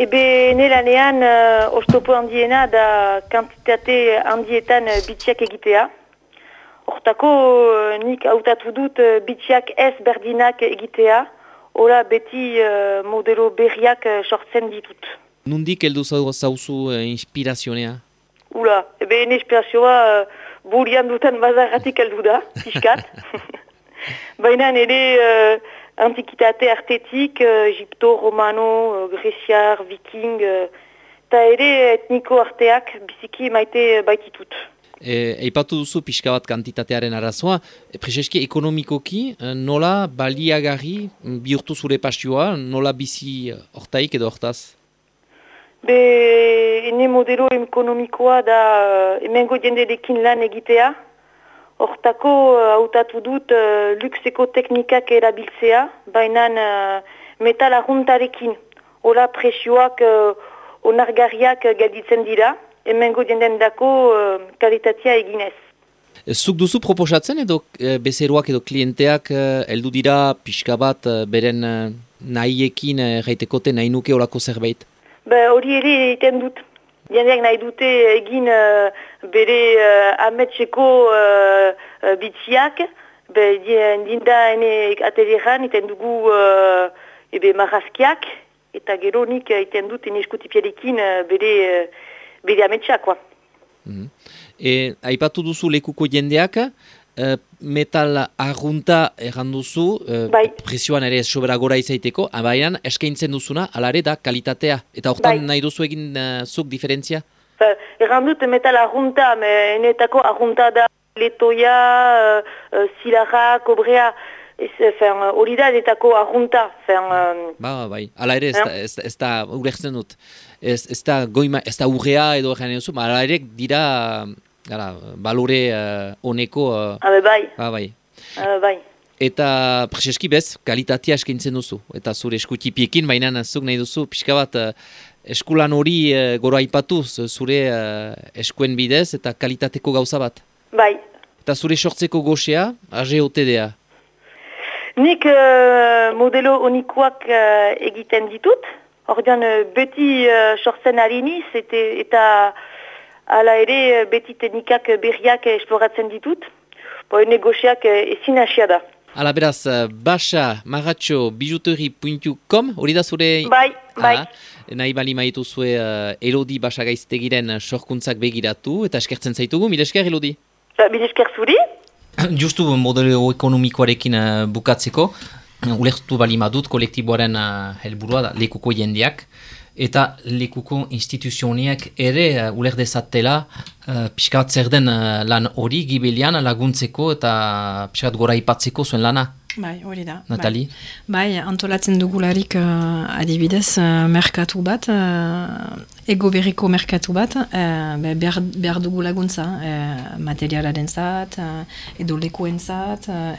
Ebe nelanean uh, oztopo handiena da kantitate handietan uh, bitxiak egitea. Hortako uh, nik hautatu dut uh, bitxiak ez berdinak egitea. Hora beti uh, modelo berriak uh, sortzen ditut. Nundik heldu zauzu uh, inspirazionea? Ula, ebe inspirazioa uh, burian duten bazarratik heldu da, pixkat. (laughs) Baina nire... Uh, antikitate artetik, uh, Egipto, Romano, uh, Greciar, Viking, eta uh, ere etniko arteak biziki maite baititut. E, eipatu duzu pixka bat kantitatearen arazoa, e, prezeski ekonomikoki e, nola baliagarri bihurtu zure pasioa, nola bizi hortaik edo hortaz? Be, ene modelo ekonomikoa da emengo jenderekin lan egitea, Hortako uh, hautatu dut uh, luxeko teknikak erabiltzea, baina uh, metal ahuntarekin. Ola presioak uh, onargarriak gelditzen dira, emengo jenden dako uh, kalitatea eginez. Zuk duzu proposatzen edo bezeroak edo klienteak uh, eldu dira pixka bat beren nahiekin gaitekote nahi nuke olako zerbait? Ba, hori ere egiten dut jendeak nahi dute egin uh, bere uh, ametseko uh, bitziak, be, dinda ene atelieran iten dugu uh, ebe marrazkiak, eta gero nik iten dut ene eskutipiarekin uh, bere, uh, bere ametsak. Mm -hmm. e, aipatu duzu lekuko jendeak, Eh, metal argunta erran duzu, uh, bai. presioan ere sobera gora izaiteko, baina eskaintzen duzuna, alare da kalitatea. Eta hortan bai. nahi duzu egin uh, zuk diferentzia? Ba, erran dut metal argunta, enetako argunta da letoia, uh, uh, zilarra, kobrea, hori da, etako arrunta. Fen, uh, ba, bai, ala ere, ez, ez, ez da, urrexten dut, ez, ez da goima, ez da urrea edo egin duzu, ala ere dira, gara, balore honeko... Uh, uh, bai. Ba, bai. bai. Eta prezeski bez, kalitatea eskintzen duzu. Eta zure eskutipiekin, baina zuk nahi duzu, pixka bat, eskulan hori uh, gora aipatuz, zure uh, eskuen bidez eta kalitateko gauza bat. Bai. Eta zure sortzeko goxea, age otedea? Nik uh, modelo honikoak uh, egiten ditut. Ordean beti uh, sortzen hariniz eta ala ere beti teknikak berriak esploratzen ditut. Bo, goxeak ezin hasia da. Ala beraz, basa, maratxo, bijuteri.com, hori da zure... Bai, bai. nahi bali maitu zue uh, Elodi basa gaiztegiren sorkuntzak begiratu, eta eskertzen zaitugu, mire esker, Elodi? Ba, mire esker zuri? (clears throat) Justu modelo ekonomikoarekin uh, bukatzeko, (clears throat) ulertu bali madut kolektiboaren uh, helburua da, lekuko jendeak, eta lekuko instituzioniak ere uh, uler dezatela uh, pixkat zer den uh, lan hori gibelian laguntzeko eta pixkat gora ipatzeko zuen lana. Bai, hori da. Natali? Bai, bai antolatzen dugularik uh, adibidez uh, merkatu bat, uh, ego berriko merkatu bat, uh, behar, behar dugu laguntza, uh, materialaren zat, uh, edo lekoen zat, uh,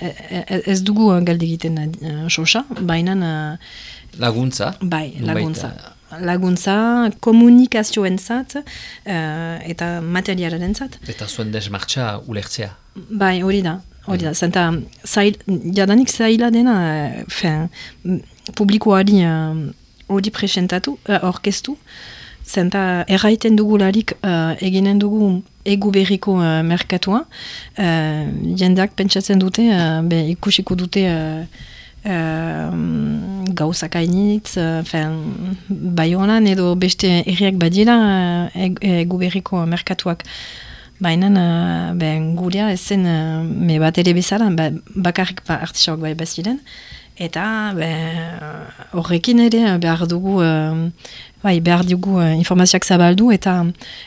ez dugu uh, galde egiten uh, sosa, baina... Uh, laguntza? Bai, laguntza. Laguntza, komunikazioen zat, uh, eta materialaren zat. Eta zuen desmartza ulertzea? Bai, hori da. Hori da, zenta, zail, jadanik zaila dena, fin, publikoari hori uh, presentatu, uh, orkestu, zenta, erraiten dugularik uh, eginen dugu egu berriko uh, merkatua, uh, jendeak pentsatzen dute, uh, be, ikusiko dute uh, uh, gauzak hainitz, uh, bai honan edo beste erriak badira uh, egu berriko merkatuak. Baina, uh, gurea ezen, uh, me bat ere bezala, ba, bakarrik ba, artisauk bai baziren. Eta, horrekin ere, behar dugu, uh, bai, behar dugu uh, informazioak zabaldu, eta,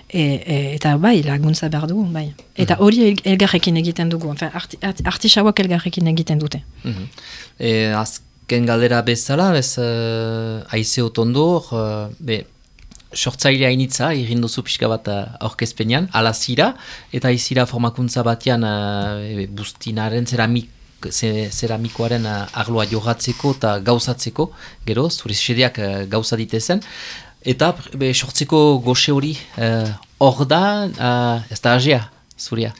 e, e, eta bai, laguntza behar dugu, bai. Eta mhm. hori elgarrekin egiten dugu, enfin, arti, artisauak elgarrekin egiten dute. Mm -hmm. e, azken galdera bezala, bez, uh, aize otondo, uh, be, sortzailea initza, egin duzu pixka bat aurkezpenean, ala zira, eta izira formakuntza batean uh, bustinaren zeramik, zeramikoaren arloa jogatzeko eta gauzatzeko, gero, zure sedeak uh, gauza ditezen, eta be, sortzeko goxe hori hor uh, da, uh, ez da azia, zuria?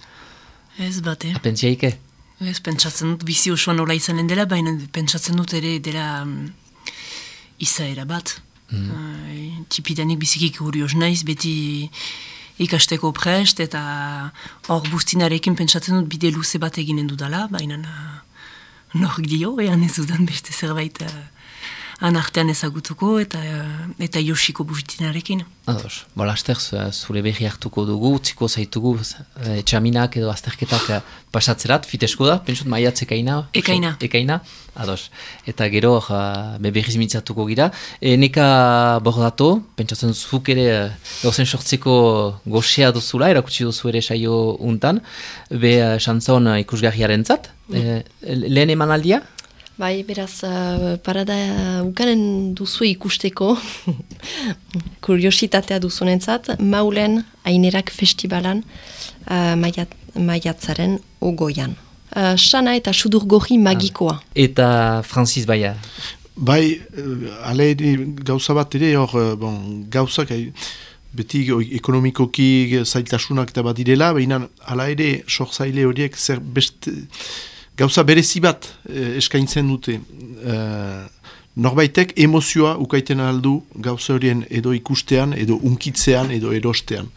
Ez bate. Pentsia ike? Ez, pentsatzen dut bizi osoan hola izanen dela, baina pentsatzen dut ere dela um, izaera bat. Mm. Tipidanik biziki kurioz naiz, beti ikasteko prest, eta hor bustinarekin pentsatzen dut bide luze bat eginen dudala, baina nork dio, ean ez dudan beste zerbait uh, anartean ezagutuko eta eta Yoshiko bustinarekin. Ados, bola, aster, zure behi hartuko dugu, utziko zaitugu, etxaminak edo azterketak eh, pasatzerat, fitesko da, pentsut maiatzek ekaina? Ekaina. Ekaina, ados. Eta gero, uh, beberriz mitzatuko gira. E, neka bordato, pentsatzen zuk ere, gauzen sortzeko goxea duzula, erakutsi duzu ere saio untan, be uh, xantzon uh, ikusgarriaren zat. Mm. E, lehen eman aldia? Bai, beraz, uh, parada uh, ukanen duzu ikusteko, (laughs) kuriositatea duzunentzat, maulen ainerak festivalan uh, maiat, maiatzaren ogoian. Uh, Sana eta sudur gohi magikoa. Eta Francis Baia? Bai, uh, ale gauza bat ere, hor, uh, bon, gauzak, beti ekonomikoki zailtasunak eta bat direla, baina ala ere, sorzaile horiek zer beste gauza berezi bat eh, eskaintzen dute. Eh, norbaitek emozioa ukaiten aldu gauza horien edo ikustean, edo unkitzean, edo erostean.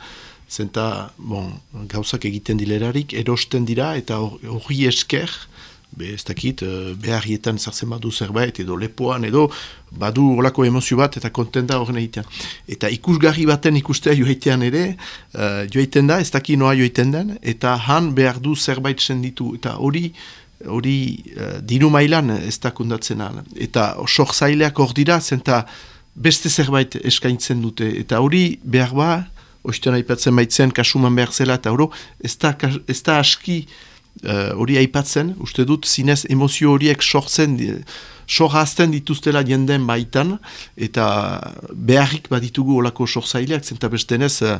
Zenta, bon, gauzak egiten dilerarik, erosten dira, eta hori esker, be, ez dakit, uh, beharrietan zartzen badu zerbait, edo lepoan, edo badu olako emozio bat, eta kontenta horren egitean. Eta ikusgarri baten ikustea joaitean ere, uh, joaiten da, ez dakit noa joaiten den, eta han behar du zerbait senditu, eta hori, hori uh, diru mailan ez da kundatzen ala. Eta sok zaileak hor dira, zenta beste zerbait eskaintzen dute. Eta hori behar ba, oizten aipatzen baitzen kasuman behar zela, eta oro, ez ez da aski eh, hori uh, aipatzen, uste dut zinez emozio horiek sortzen, sorrazten dituztela jenden baitan, eta beharrik baditugu olako sorzaileak, zenta bestenez, uh,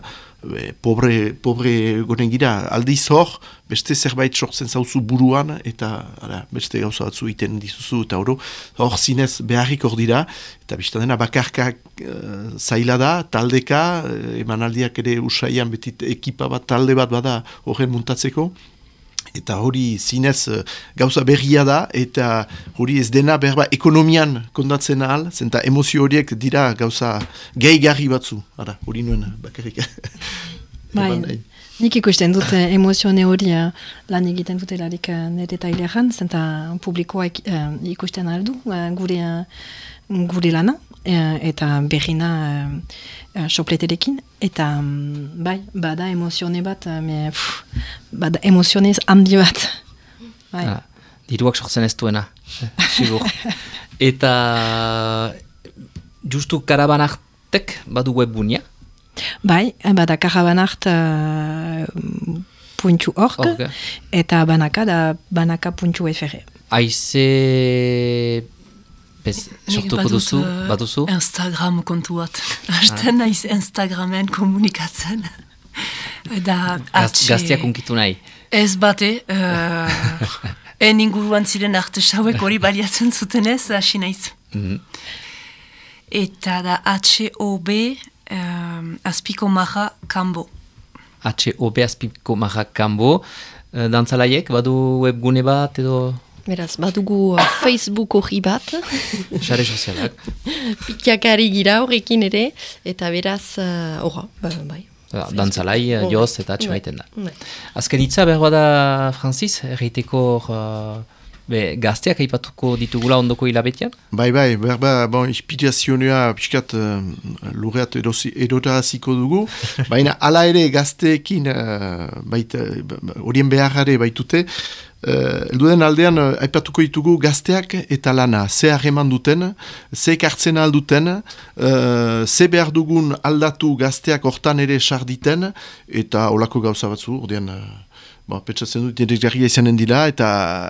pobre, pobre gonen gira, aldiz hor, beste zerbait sortzen zauzu buruan, eta ara, beste gauza batzu iten dizuzu, eta hor, hor zinez beharrik hor dira, eta biztan dena bakarka uh, zaila da, taldeka, uh, emanaldiak ere usaian betit ekipa bat, talde bat bada horren muntatzeko, eta hori zinez uh, gauza berria da, eta hori ez dena berba ekonomian kondatzen ahal, zenta emozio horiek dira gauza gehi batzu, ara, hori nuen bakarrik. (laughs) bai, nik ikusten dut eh, emozione hori lan egiten dut elarik nire tailean, zenta publikoa uh, ikusten aldu uh, gure, gure lana, eta berrina uh, sopleterekin, eta um, bai, bada emozione bat, me, pff, bada emozionez handi bat. Bai. Ah, diruak sortzen ez duena, sigur. (laughs) eta justu karabanartek badu webbunia? Bai, bada karabanart uh, puntu ork, eta banaka da banaka puntu fr. Aize Bez, sortuko duzu, baduzu? Instagram kontu bat. Asten ah. naiz Instagramen komunikatzen. (laughs) da, atxe... Gaztiak unkitu nahi? Ez bate. Uh, (laughs) en inguruan ziren arte sauek hori baliatzen zuten ez, hasi naiz. Mm Eta da H.O.B. Um, azpiko maha kambo. H.O.B. azpiko maha kambo. Uh, dantzalaiek, badu webgune bat edo... Beraz, badugu uh, Facebook hori bat. (laughs) Xare sozialak. Pikiakari gira horrekin ere, eta beraz, uh, ba, bai. Ba, dantzalai, uh, joz eta txemaiten da. Bai. Azken itza behar bada, Francis, erreiteko uh, gazteak aipatuko ditugula ondoko hilabetian? Bai, bai, behar ba, bon, inspirazioa piskat uh, lurreat edoraziko dugu, (laughs) baina ala ere gazteekin uh, horien beharare baitute, Uh, elduden aldean, uh, aipatuko ditugu gazteak eta lana, ze harreman duten, ze kartzen alduten, uh, ze behar dugun aldatu gazteak hortan ere sarditen, eta olako gauza batzu, ordean, uh, bon, petsatzen dut, nire izanen dila, eta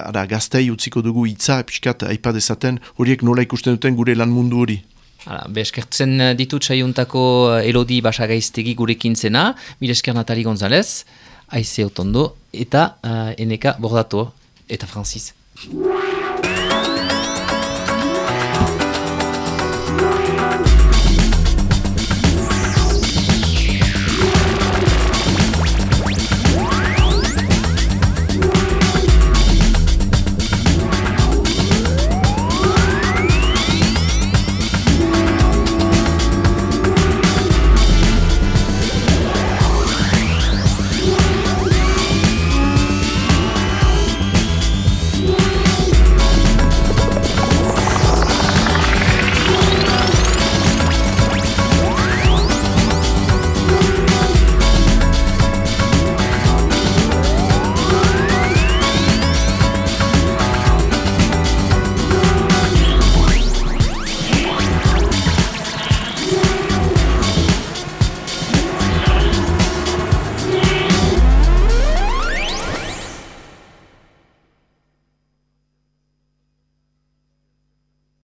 ara, gaztei utziko dugu hitza, episkat, aipadezaten, horiek nola ikusten duten gure lan mundu hori. Hala, beskertzen ditut saiuntako Elodi Basagaiztegi gurekin zena, mire esker Natali González, aize otondo, eta uh, eneka bordatu, eta Francis.